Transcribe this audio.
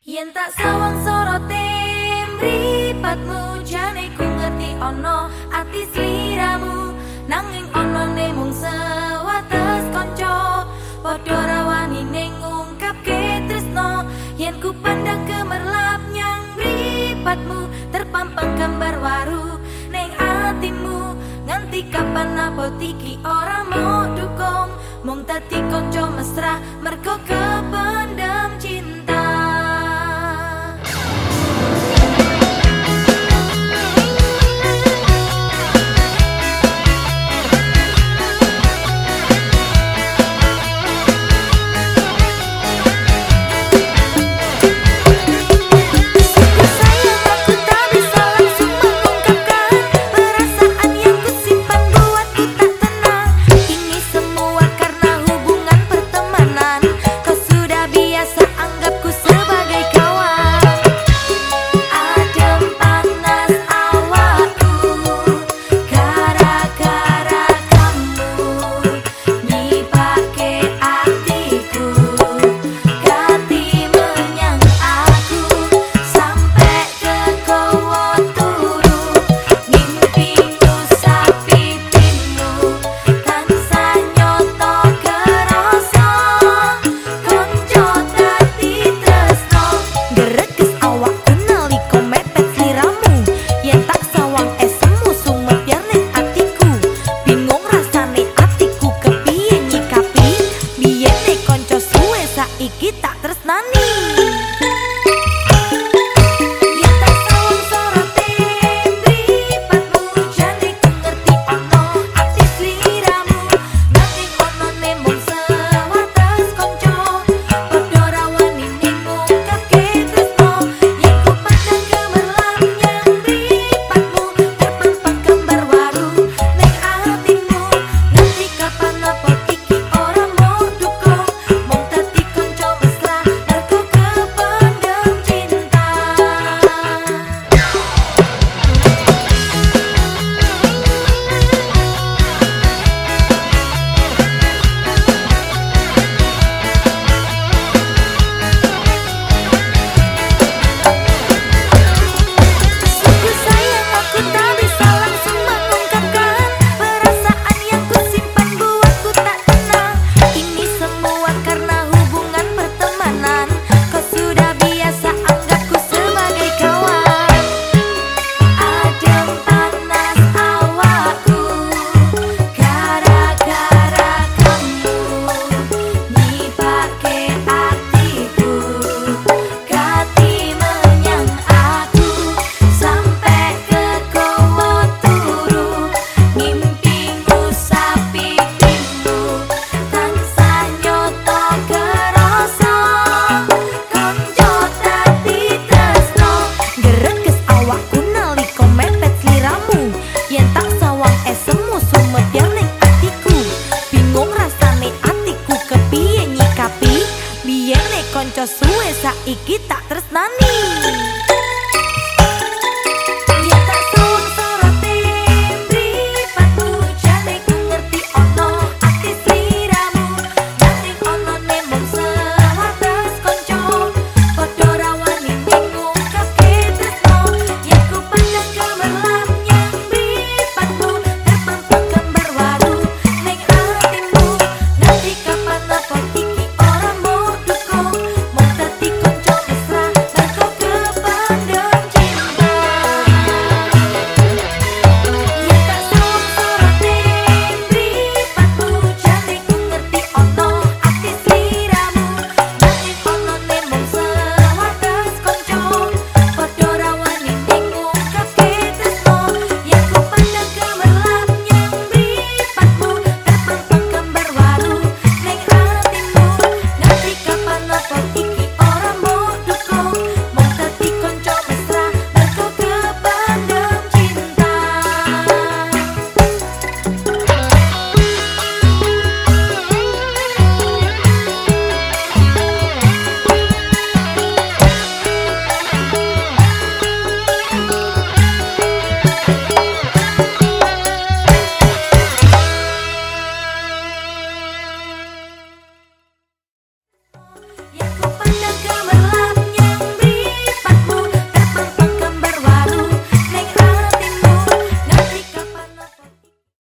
Yen tak sawang sorote mripatmu jane ku ngerti ono ati sliramu. Nanging ono ne mung sewates kanca padha rawani ning ngungkapke tresno. Yen ku pandang gemerlap nyang mripatmu terpampang gambar waru ning atimu nganti kapan apa tiki ora mau dukung mung dadi kanca mesra mergo kependam kanca